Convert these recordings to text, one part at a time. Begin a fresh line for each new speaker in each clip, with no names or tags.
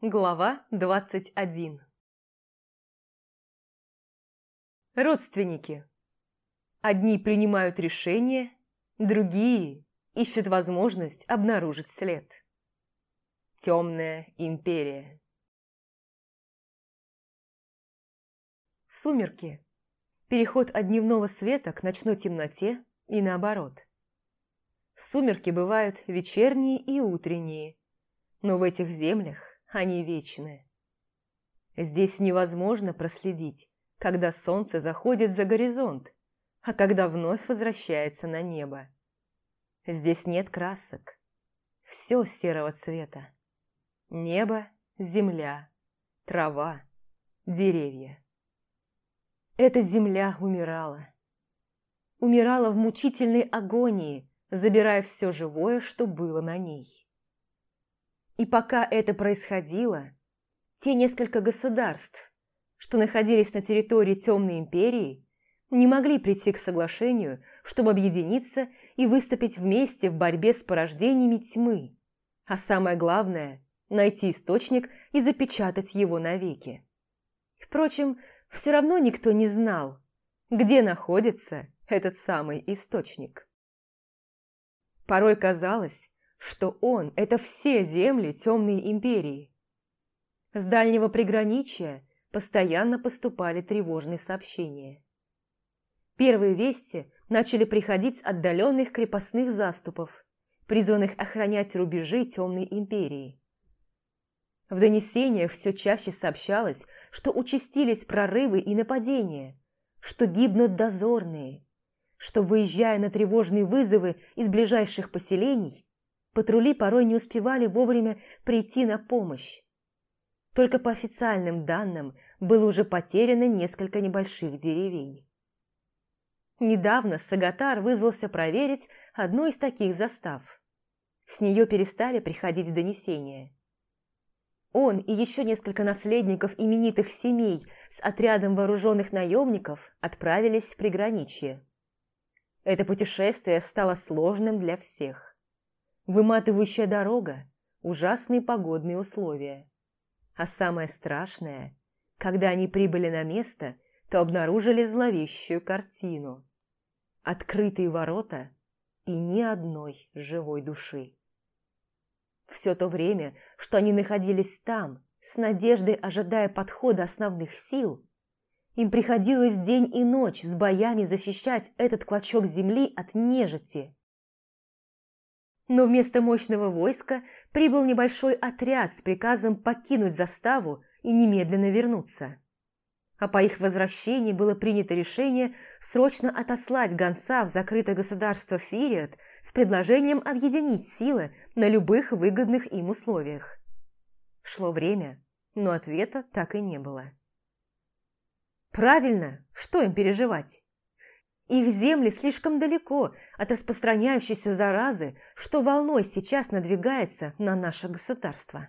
Глава 21 Родственники. Одни принимают решения, другие ищут возможность обнаружить след. Темная империя. Сумерки. Переход от дневного света к ночной темноте и наоборот. Сумерки бывают вечерние и утренние, но в этих землях они вечны. Здесь невозможно проследить, когда солнце заходит за горизонт, а когда вновь возвращается на небо. Здесь нет красок. Все серого цвета. Небо, земля, трава, деревья. Эта земля умирала. Умирала в мучительной агонии, забирая все живое, что было на ней. И пока это происходило, те несколько государств, что находились на территории Темной Империи, не могли прийти к соглашению, чтобы объединиться и выступить вместе в борьбе с порождениями тьмы, а самое главное – найти источник и запечатать его навеки. Впрочем, все равно никто не знал, где находится этот самый источник. Порой казалось, что он – это все земли темной империи. С дальнего приграничья постоянно поступали тревожные сообщения. Первые вести начали приходить с отдаленных крепостных заступов, призванных охранять рубежи темной империи. В донесениях все чаще сообщалось, что участились прорывы и нападения, что гибнут дозорные, что, выезжая на тревожные вызовы из ближайших поселений, Патрули порой не успевали вовремя прийти на помощь. Только по официальным данным было уже потеряно несколько небольших деревень. Недавно Сагатар вызвался проверить одну из таких застав. С нее перестали приходить донесения. Он и еще несколько наследников именитых семей с отрядом вооруженных наемников отправились в приграничье. Это путешествие стало сложным для всех. Выматывающая дорога, ужасные погодные условия. А самое страшное, когда они прибыли на место, то обнаружили зловещую картину. Открытые ворота и ни одной живой души. Все то время, что они находились там, с надеждой ожидая подхода основных сил, им приходилось день и ночь с боями защищать этот клочок земли от нежити. Но вместо мощного войска прибыл небольшой отряд с приказом покинуть заставу и немедленно вернуться. А по их возвращении было принято решение срочно отослать гонца в закрытое государство Фириат с предложением объединить силы на любых выгодных им условиях. Шло время, но ответа так и не было. Правильно, что им переживать? Их земли слишком далеко от распространяющейся заразы, что волной сейчас надвигается на наше государство.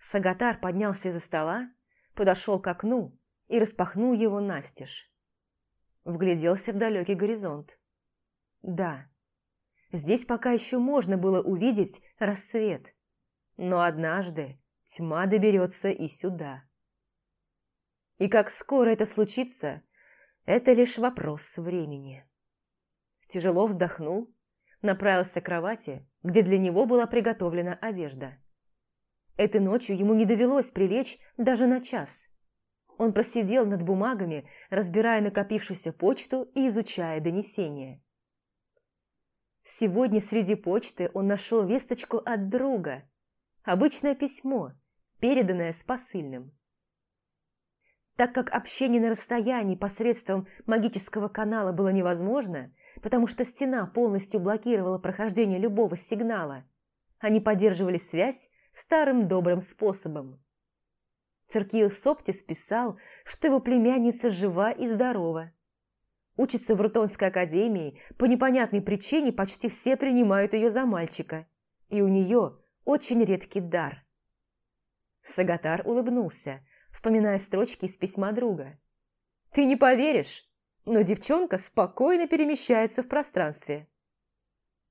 Сагатар поднялся из-за стола, подошел к окну и распахнул его настежь. Вгляделся в далекий горизонт. Да, здесь пока еще можно было увидеть рассвет, но однажды тьма доберется и сюда. И как скоро это случится – это лишь вопрос времени. Тяжело вздохнул, направился к кровати, где для него была приготовлена одежда. Этой ночью ему не довелось прилечь даже на час. Он просидел над бумагами, разбирая накопившуюся почту и изучая донесения. Сегодня среди почты он нашел весточку от друга. Обычное письмо, переданное с посыльным. Так как общение на расстоянии посредством магического канала было невозможно, потому что стена полностью блокировала прохождение любого сигнала, они поддерживали связь старым добрым способом. Циркил Соптис писал, что его племянница жива и здорова. Учится в Рутонской академии, по непонятной причине почти все принимают ее за мальчика, и у нее очень редкий дар. Сагатар улыбнулся, вспоминая строчки из письма друга. «Ты не поверишь, но девчонка спокойно перемещается в пространстве».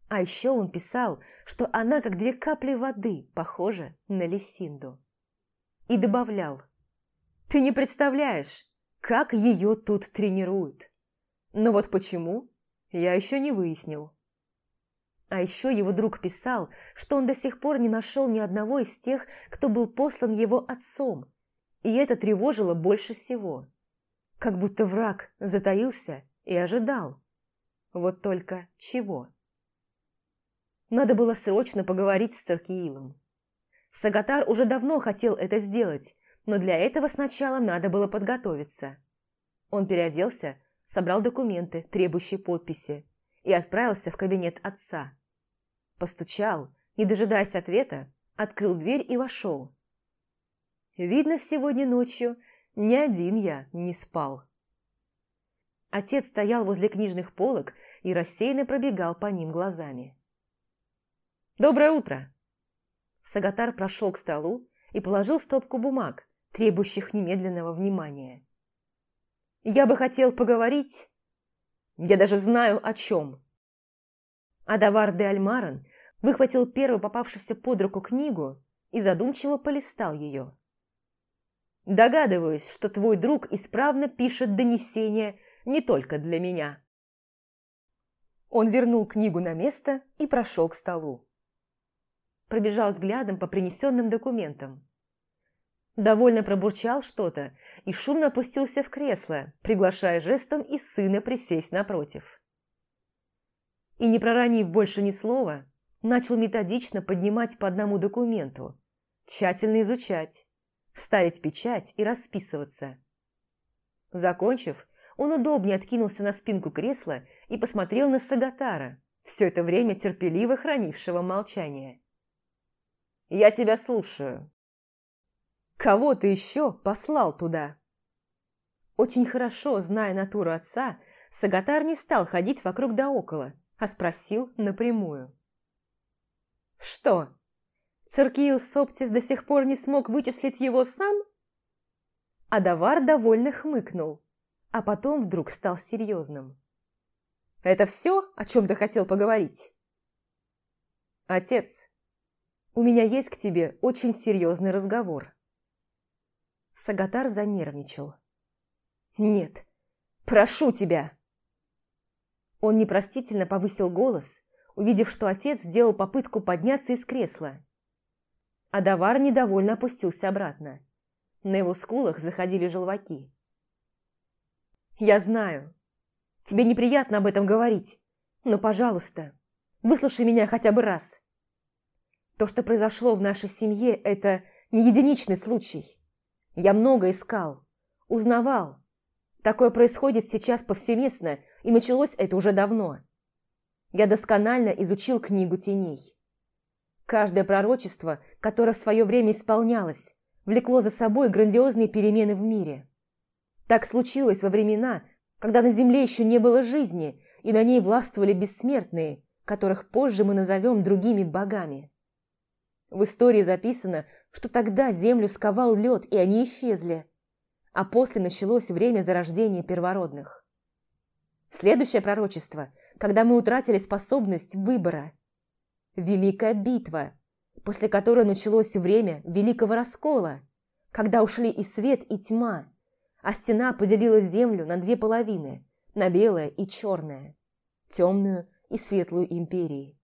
А еще он писал, что она как две капли воды похожа на Лисинду. И добавлял, «Ты не представляешь, как ее тут тренируют. Но вот почему, я еще не выяснил». А еще его друг писал, что он до сих пор не нашел ни одного из тех, кто был послан его отцом, и это тревожило больше всего. Как будто враг затаился и ожидал. Вот только чего? Надо было срочно поговорить с Царкиилом. Сагатар уже давно хотел это сделать, но для этого сначала надо было подготовиться. Он переоделся, собрал документы, требующие подписи, и отправился в кабинет отца. Постучал, не дожидаясь ответа, открыл дверь и вошел. Видно, сегодня ночью ни один я не спал. Отец стоял возле книжных полок и рассеянно пробегал по ним глазами. «Доброе утро!» Сагатар прошел к столу и положил стопку бумаг, требующих немедленного внимания. «Я бы хотел поговорить...» «Я даже знаю, о чем!» Адавар де Альмаран выхватил первую попавшуюся под руку книгу и задумчиво полистал ее. Догадываюсь, что твой друг исправно пишет донесения не только для меня. Он вернул книгу на место и прошел к столу. Пробежал взглядом по принесенным документам. Довольно пробурчал что-то и шумно опустился в кресло, приглашая жестом и сына присесть напротив. И не проронив больше ни слова, начал методично поднимать по одному документу, тщательно изучать, ставить печать и расписываться. Закончив, он удобнее откинулся на спинку кресла и посмотрел на Сагатара, все это время терпеливо хранившего молчание. «Я тебя слушаю». «Кого ты еще послал туда?» Очень хорошо, зная натуру отца, Сагатар не стал ходить вокруг да около, а спросил напрямую. «Что, Циркиил Соптис до сих пор не смог вычислить его сам? Адавар довольно хмыкнул, а потом вдруг стал серьезным. «Это все, о чем ты хотел поговорить?» «Отец, у меня есть к тебе очень серьезный разговор». Сагатар занервничал. «Нет, прошу тебя!» Он непростительно повысил голос, увидев, что отец сделал попытку подняться из кресла а Давар недовольно опустился обратно. На его скулах заходили желваки. «Я знаю. Тебе неприятно об этом говорить, но, пожалуйста, выслушай меня хотя бы раз. То, что произошло в нашей семье, это не единичный случай. Я много искал, узнавал. Такое происходит сейчас повсеместно, и началось это уже давно. Я досконально изучил книгу теней. Каждое пророчество, которое в свое время исполнялось, влекло за собой грандиозные перемены в мире. Так случилось во времена, когда на Земле еще не было жизни, и на ней властвовали бессмертные, которых позже мы назовем другими богами. В истории записано, что тогда Землю сковал лед, и они исчезли, а после началось время зарождения первородных. Следующее пророчество, когда мы утратили способность выбора – Великая битва, после которой началось время Великого Раскола, когда ушли и свет, и тьма, а стена поделила землю на две половины, на белое и черное, темную и светлую империи.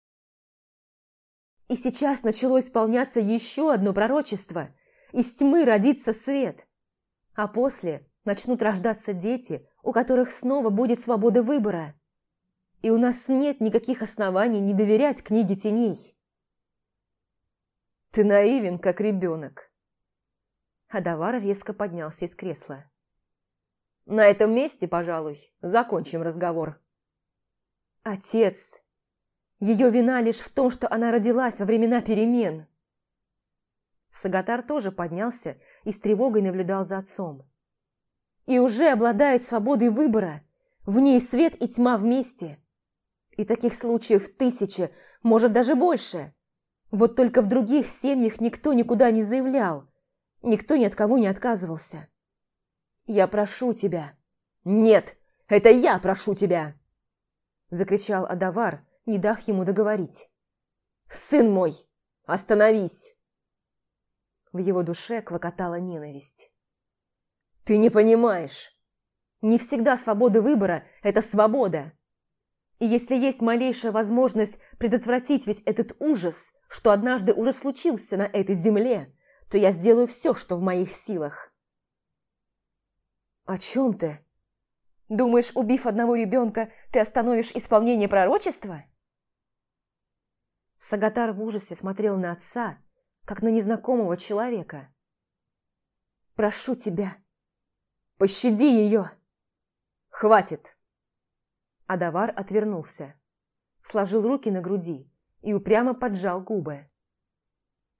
И сейчас начало исполняться еще одно пророчество – из тьмы родится свет, а после начнут рождаться дети, у которых снова будет свобода выбора – и у нас нет никаких оснований не доверять книге теней. Ты наивен, как ребенок. Адавар резко поднялся из кресла. На этом месте, пожалуй, закончим разговор. Отец, ее вина лишь в том, что она родилась во времена перемен. Сагатар тоже поднялся и с тревогой наблюдал за отцом. И уже обладает свободой выбора. В ней свет и тьма вместе. И таких случаев тысячи, может даже больше. Вот только в других семьях никто никуда не заявлял, никто ни от кого не отказывался. «Я прошу тебя». «Нет, это я прошу тебя!» Закричал Адавар, не дав ему договорить. «Сын мой, остановись!» В его душе клокотала ненависть. «Ты не понимаешь! Не всегда свобода выбора – это свобода!» И если есть малейшая возможность предотвратить весь этот ужас, что однажды уже случился на этой земле, то я сделаю все, что в моих силах. «О чем ты? Думаешь, убив одного ребенка, ты остановишь исполнение пророчества?» Сагатар в ужасе смотрел на отца, как на незнакомого человека. «Прошу тебя, пощади ее! Хватит!» Адавар отвернулся, сложил руки на груди и упрямо поджал губы.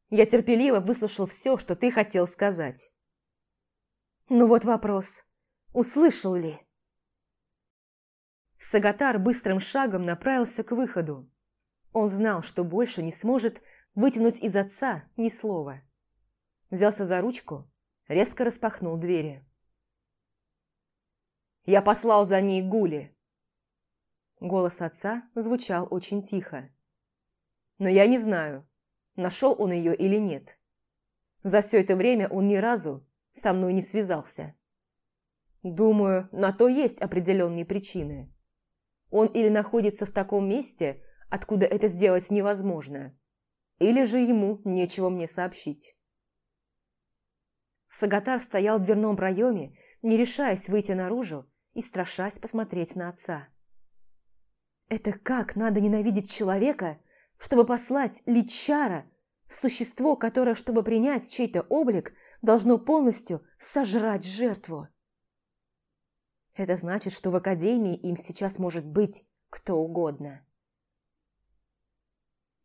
«Я терпеливо выслушал все, что ты хотел сказать. Ну вот вопрос, услышал ли?» Сагатар быстрым шагом направился к выходу. Он знал, что больше не сможет вытянуть из отца ни слова. Взялся за ручку, резко распахнул двери. «Я послал за ней Гули!» Голос отца звучал очень тихо. Но я не знаю, нашел он ее или нет. За все это время он ни разу со мной не связался. Думаю, на то есть определенные причины. Он или находится в таком месте, откуда это сделать невозможно, или же ему нечего мне сообщить. Сагатар стоял в дверном проеме, не решаясь выйти наружу и страшась посмотреть на отца. Это как надо ненавидеть человека, чтобы послать личара, существо, которое, чтобы принять чей-то облик, должно полностью сожрать жертву. Это значит, что в Академии им сейчас может быть кто угодно.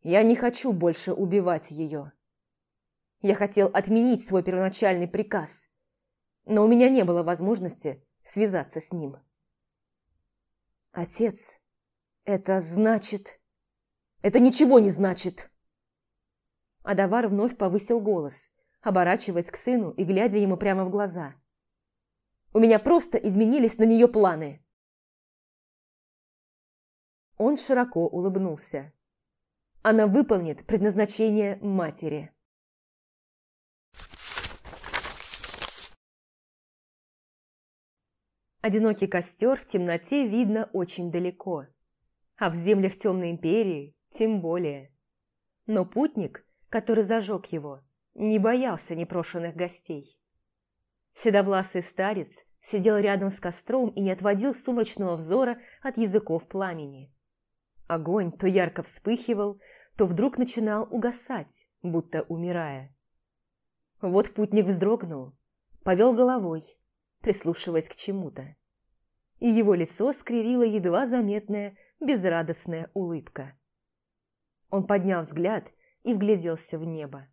Я не хочу больше убивать ее. Я хотел отменить свой первоначальный приказ, но у меня не было возможности связаться с ним. Отец это значит... Это ничего не значит. Адавар вновь повысил голос, оборачиваясь к сыну и глядя ему прямо в глаза. У меня просто изменились на нее планы. Он широко улыбнулся. Она выполнит предназначение матери. Одинокий костер в темноте видно очень далеко а в землях Темной Империи тем более. Но путник, который зажег его, не боялся непрошенных гостей. Седовласый старец сидел рядом с костром и не отводил сумрачного взора от языков пламени. Огонь то ярко вспыхивал, то вдруг начинал угасать, будто умирая. Вот путник вздрогнул, повел головой, прислушиваясь к чему-то. И его лицо скривило едва заметная безрадостная улыбка. Он поднял взгляд и вгляделся в небо.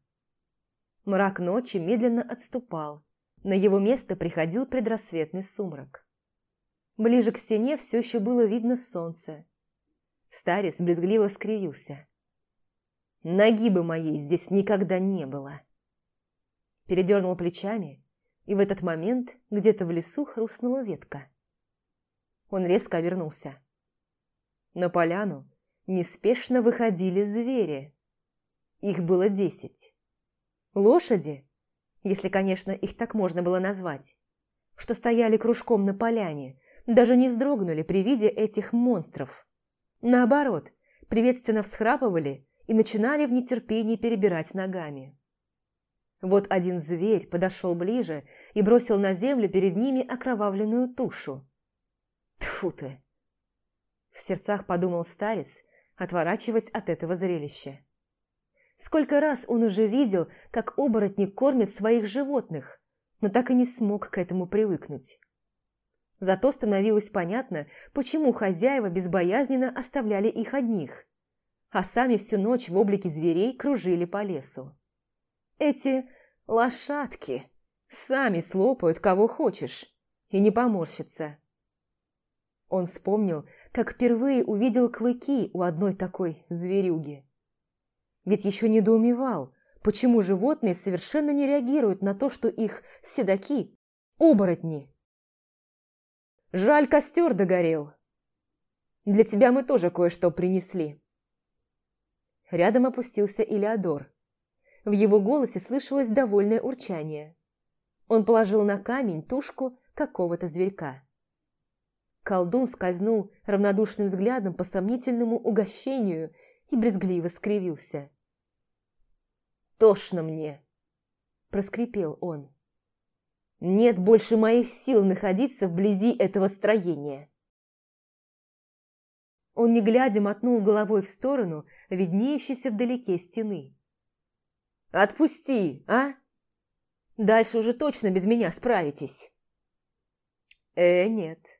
Мрак ночи медленно отступал, на его место приходил предрассветный сумрак. Ближе к стене все еще было видно солнце. Старец брезгливо скривился. «Ноги бы моей здесь никогда не было!» Передернул плечами, и в этот момент где-то в лесу хрустнула ветка. Он резко обернулся. На поляну неспешно выходили звери. Их было десять. Лошади, если, конечно, их так можно было назвать, что стояли кружком на поляне, даже не вздрогнули при виде этих монстров. Наоборот, приветственно всхрапывали и начинали в нетерпении перебирать ногами. Вот один зверь подошел ближе и бросил на землю перед ними окровавленную тушу. Тьфу ты! В сердцах подумал старец, отворачиваясь от этого зрелища. Сколько раз он уже видел, как оборотни кормят своих животных, но так и не смог к этому привыкнуть. Зато становилось понятно, почему хозяева безбоязненно оставляли их одних, а сами всю ночь в облике зверей кружили по лесу. Эти лошадки сами слопают кого хочешь и не поморщатся. Он вспомнил, как впервые увидел клыки у одной такой зверюги. Ведь еще недоумевал, почему животные совершенно не реагируют на то, что их седаки – оборотни. Жаль, костер догорел. Для тебя мы тоже кое-что принесли». Рядом опустился Илеодор. В его голосе слышалось довольное урчание. Он положил на камень тушку какого-то зверька. Колдун скользнул равнодушным взглядом по сомнительному угощению и брезгливо скривился. «Тошно мне!» – проскрипел он. «Нет больше моих сил находиться вблизи этого строения!» Он, не глядя, мотнул головой в сторону виднеющейся вдалеке стены. «Отпусти, а? Дальше уже точно без меня справитесь». «Э, нет.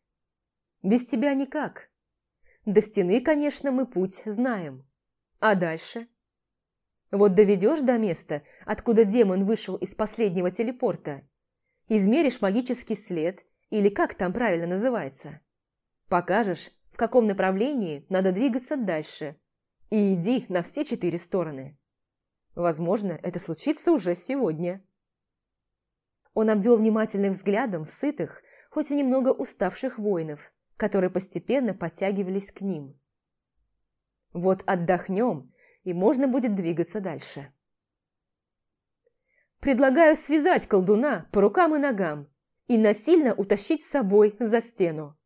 Без тебя никак. До стены, конечно, мы путь знаем. А дальше?» Вот доведешь до места, откуда демон вышел из последнего телепорта, измеришь магический след, или как там правильно называется. Покажешь, в каком направлении надо двигаться дальше, и иди на все четыре стороны. Возможно, это случится уже сегодня. Он обвел внимательным взглядом сытых, хоть и немного уставших воинов, которые постепенно подтягивались к ним. Вот отдохнем, и можно будет двигаться дальше. Предлагаю связать колдуна по рукам и ногам и насильно утащить с собой за стену.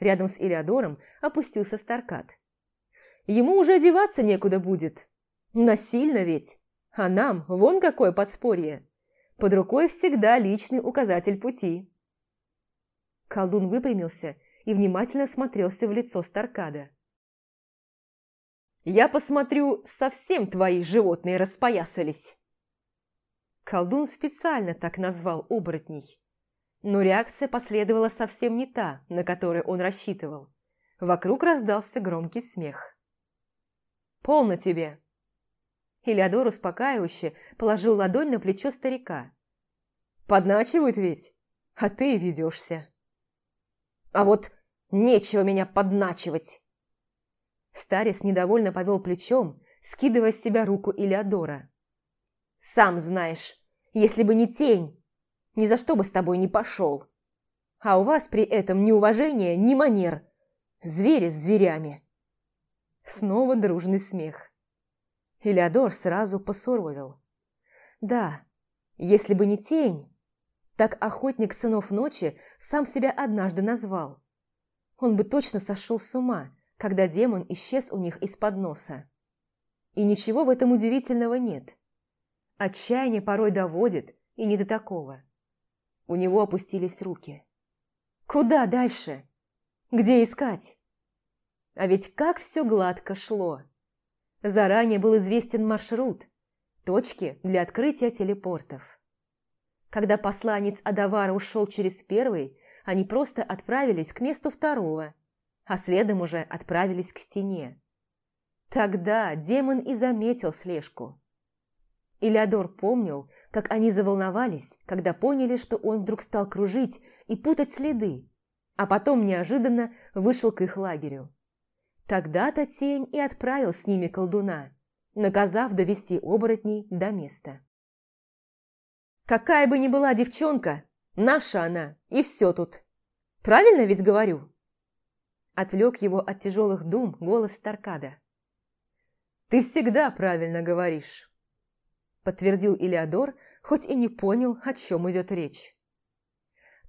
Рядом с Илиадором опустился Старкат. Ему уже одеваться некуда будет. Насильно ведь. А нам вон какое подспорье. Под рукой всегда личный указатель пути. Колдун выпрямился и внимательно смотрелся в лицо Старкада. «Я посмотрю, совсем твои животные распоясались!» Колдун специально так назвал оборотней. Но реакция последовала совсем не та, на которую он рассчитывал. Вокруг раздался громкий смех. «Полно тебе!» Илеодор успокаивающе положил ладонь на плечо старика. «Подначивают ведь, а ты ведешься!» «А вот нечего меня подначивать!» Старец недовольно повел плечом, скидывая с себя руку Илеодора. «Сам знаешь, если бы не тень, ни за что бы с тобой не пошел. А у вас при этом ни уважения, ни манер. Звери с зверями. Снова дружный смех. Элеодор сразу посуровил. Да, если бы не тень, так охотник сынов ночи сам себя однажды назвал. Он бы точно сошел с ума, когда демон исчез у них из-под носа. И ничего в этом удивительного нет. Отчаяние порой доводит, и не до такого. У него опустились руки. Куда дальше? Где искать? А ведь как все гладко шло. Заранее был известен маршрут, точки для открытия телепортов. Когда посланец Адавара ушел через первый, они просто отправились к месту второго, а следом уже отправились к стене. Тогда демон и заметил слежку. Илеодор помнил, как они заволновались, когда поняли, что он вдруг стал кружить и путать следы, а потом неожиданно вышел к их лагерю. Тогда-то тень и отправил с ними колдуна, наказав довести оборотней до места. «Какая бы ни была девчонка, наша она, и все тут. Правильно ведь говорю?» Отвлек его от тяжелых дум голос Таркада. «Ты всегда правильно говоришь» подтвердил Илеодор, хоть и не понял, о чем идет речь.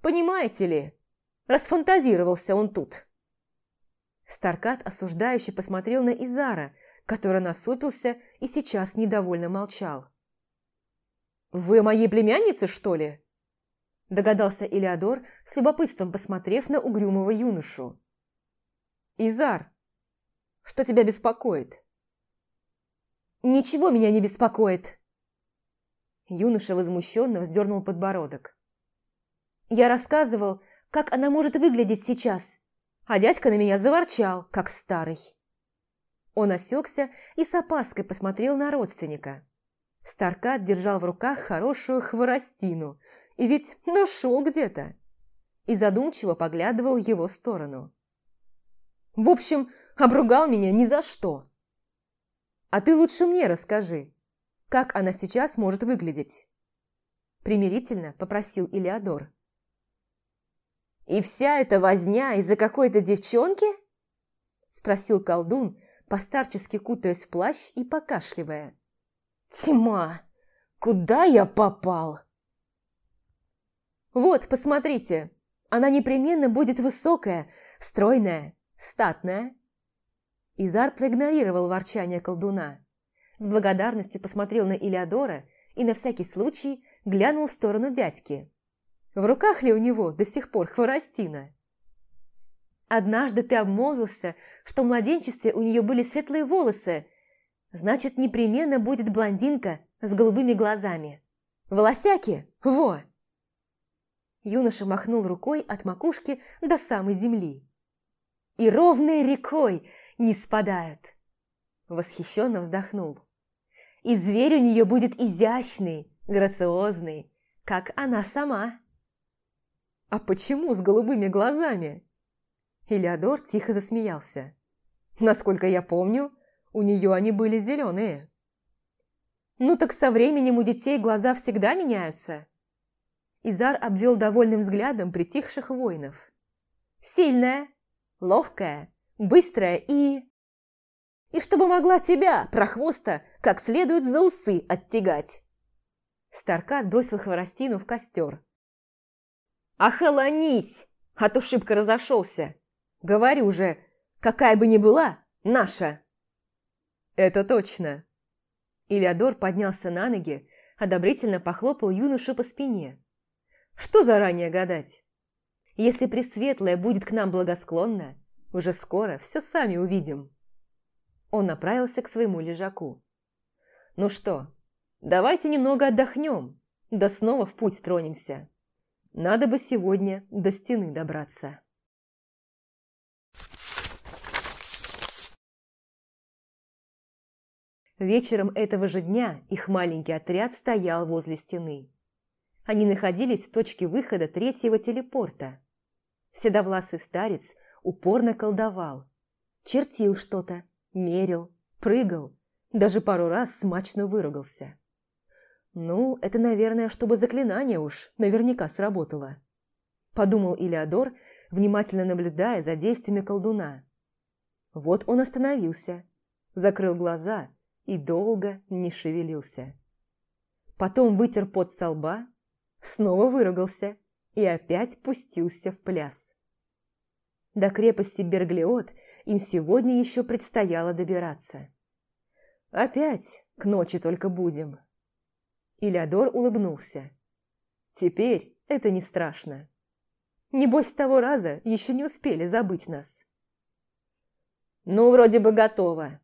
«Понимаете ли, расфантазировался он тут». Старкат осуждающе посмотрел на Изара, который насупился и сейчас недовольно молчал. «Вы моей племянницы, что ли?» Догадался Илеодор, с любопытством посмотрев на угрюмого юношу. «Изар, что тебя беспокоит?» «Ничего меня не беспокоит», Юноша возмущенно вздернул подбородок. «Я рассказывал, как она может выглядеть сейчас, а дядька на меня заворчал, как старый». Он осекся и с опаской посмотрел на родственника. Старкат держал в руках хорошую хворостину, и ведь нашел где-то, и задумчиво поглядывал в его сторону. «В общем, обругал меня ни за что. А ты лучше мне расскажи, как она сейчас может выглядеть?» Примирительно попросил Илеодор. «И вся эта возня из-за какой-то девчонки?» Спросил колдун, постарчески кутаясь в плащ и покашливая. «Тьма! Куда я попал?» «Вот, посмотрите, она непременно будет высокая, стройная, статная». Изар проигнорировал ворчание колдуна. С благодарностью посмотрел на Илеодора и на всякий случай глянул в сторону дядьки. В руках ли у него до сих пор хворостина? Однажды ты обмолвился, что в младенчестве у нее были светлые волосы. Значит, непременно будет блондинка с голубыми глазами. Волосяки? Во! Юноша махнул рукой от макушки до самой земли. «И ровной рекой не спадают!» Восхищенно вздохнул. «И зверь у нее будет изящный, грациозный, как она сама!» «А почему с голубыми глазами?» Элеодор тихо засмеялся. «Насколько я помню, у нее они были зеленые». «Ну так со временем у детей глаза всегда меняются», Изар обвел довольным взглядом притихших воинов. «Сильная, ловкая, быстрая и...» «И чтобы могла тебя, прохвоста, как следует за усы оттягать!» Старкат бросил хворостину в костер. «Охолонись, а то шибко разошелся! Говорю же, какая бы ни была, наша!» «Это точно!» Илиадор поднялся на ноги, одобрительно похлопал юношу по спине. Что заранее гадать? Если Пресветлая будет к нам благосклонна, уже скоро все сами увидим. Он направился к своему лежаку. Ну что, давайте немного отдохнем, да снова в путь тронемся. Надо бы сегодня до стены добраться. Вечером этого же дня их маленький отряд стоял возле стены. Они находились в точке выхода третьего телепорта. Седовласый старец упорно колдовал. Чертил что-то, мерил, прыгал, даже пару раз смачно выругался. Ну, это, наверное, чтобы заклинание уж наверняка сработало. Подумал Илеодор, внимательно наблюдая за действиями колдуна. Вот он остановился, закрыл глаза и долго не шевелился. Потом вытер пот со лба, снова выругался и опять пустился в пляс. До крепости Берглиот им сегодня еще предстояло добираться. Опять к ночи только будем. Илеодор улыбнулся. Теперь это не страшно. Небось, с того раза еще не успели забыть нас. «Ну, вроде бы готово», –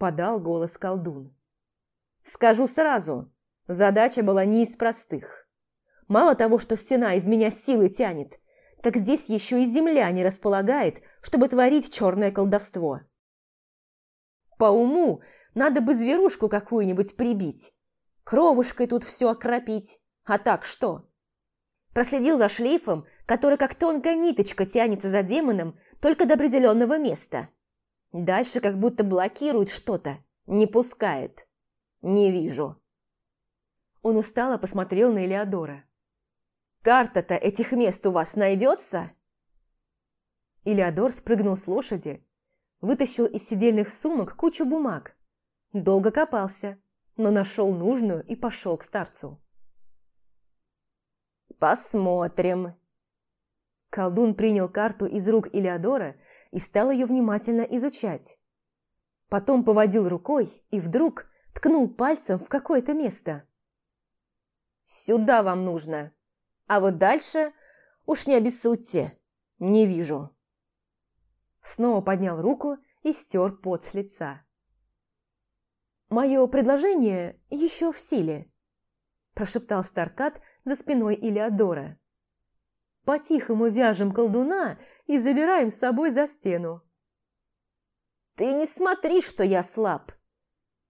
подал голос колдун. «Скажу сразу, задача была не из простых. Мало того, что стена из меня силы тянет, так здесь еще и земля не располагает, чтобы творить черное колдовство. По уму надо бы зверушку какую-нибудь прибить, кровушкой тут все окропить, а так что? Проследил за шлейфом, который как тонкая ниточка тянется за демоном только до определенного места. Дальше как будто блокирует что-то, не пускает. Не вижу. Он устало посмотрел на Элеодора. Карта-то этих мест у вас найдется?» Илеодор спрыгнул с лошади, вытащил из сидельных сумок кучу бумаг. Долго копался, но нашел нужную и пошел к старцу. «Посмотрим». Колдун принял карту из рук Илеодора и стал ее внимательно изучать. Потом поводил рукой и вдруг ткнул пальцем в какое-то место. «Сюда вам нужно!» А вот дальше уж не обессудьте, не вижу. Снова поднял руку и стер пот с лица. «Мое предложение еще в силе», – прошептал Старкат за спиной Илеодора. «По-тихому вяжем колдуна и забираем с собой за стену». «Ты не смотри, что я слаб.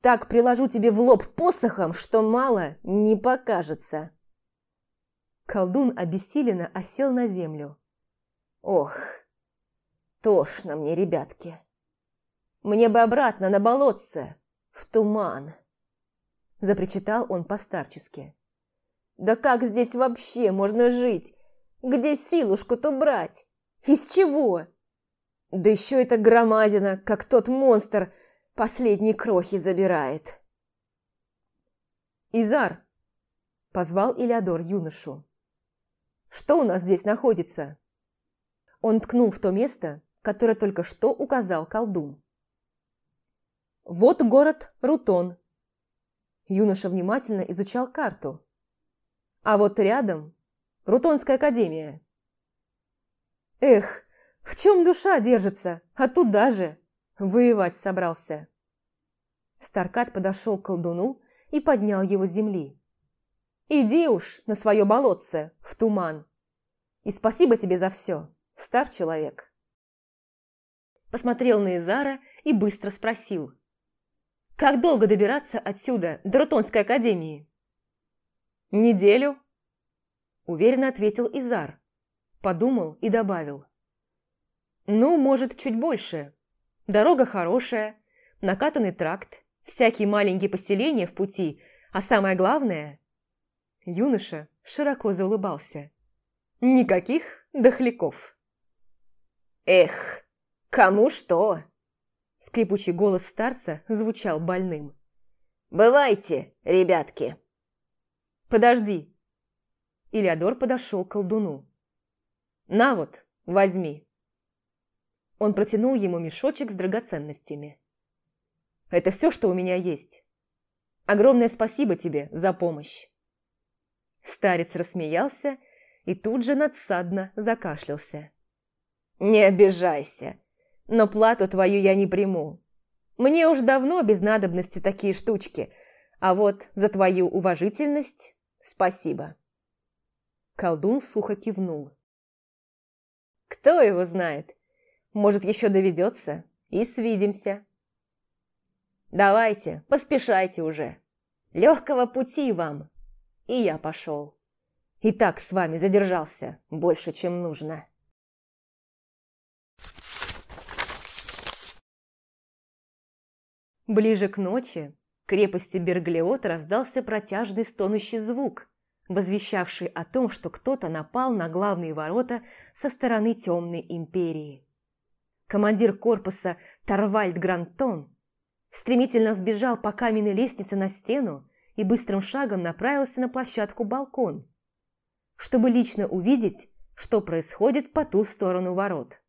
Так приложу тебе в лоб посохом, что мало не покажется». Колдун обессиленно осел на землю. «Ох, тошно мне, ребятки. Мне бы обратно на болотце, в туман!» Запричитал он постарчески. «Да как здесь вообще можно жить? Где силушку-то брать? Из чего? Да еще эта громадина, как тот монстр, последние крохи забирает. «Изар!» – позвал Илеодор юношу. «Что у нас здесь находится?» Он ткнул в то место, которое только что указал колдун. «Вот город Рутон». Юноша внимательно изучал карту. «А вот рядом Рутонская академия». «Эх, в чем душа держится, а туда же!» Воевать собрался. Старкат подошел к колдуну и поднял его с земли. «Иди уж на свое болотце, в туман. И спасибо тебе за все, стар человек». Посмотрел на Изара и быстро спросил. «Как долго добираться отсюда, до Рутонской академии?» «Неделю», – уверенно ответил Изар. Подумал и добавил. «Ну, может, чуть больше. Дорога хорошая, накатанный тракт, всякие маленькие поселения в пути, а самое главное... Юноша широко заулыбался. Никаких дохляков. «Эх, кому что!» Скрипучий голос старца звучал больным. «Бывайте, ребятки!» «Подожди!» Илеодор подошел к колдуну. «На вот, возьми!» Он протянул ему мешочек с драгоценностями. Это все, что у меня есть. Огромное спасибо тебе за помощь. Старец рассмеялся и тут же надсадно закашлялся. «Не обижайся, но плату твою я не приму. Мне уж давно без надобности такие штучки, а вот за твою уважительность спасибо». Колдун сухо кивнул. «Кто его знает? Может, еще доведется, и свидимся». Давайте, поспешайте уже. Легкого пути вам. И я пошел. И так с вами задержался больше, чем нужно. Ближе к ночи крепости Берглиот раздался протяжный стонущий звук, возвещавший о том, что кто-то напал на главные ворота со стороны Темной Империи. Командир корпуса Тарвальд Грантон стремительно сбежал по каменной лестнице на стену и быстрым шагом направился на площадку балкон, чтобы лично увидеть, что происходит по ту сторону ворот.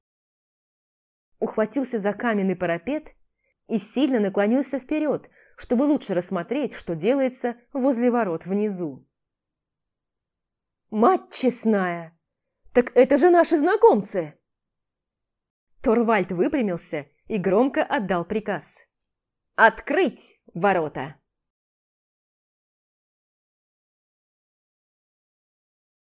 Ухватился за каменный парапет и сильно наклонился вперед, чтобы лучше рассмотреть, что делается возле ворот внизу. «Мать честная! Так это же наши знакомцы!» Торвальд выпрямился и громко отдал приказ. Открыть ворота!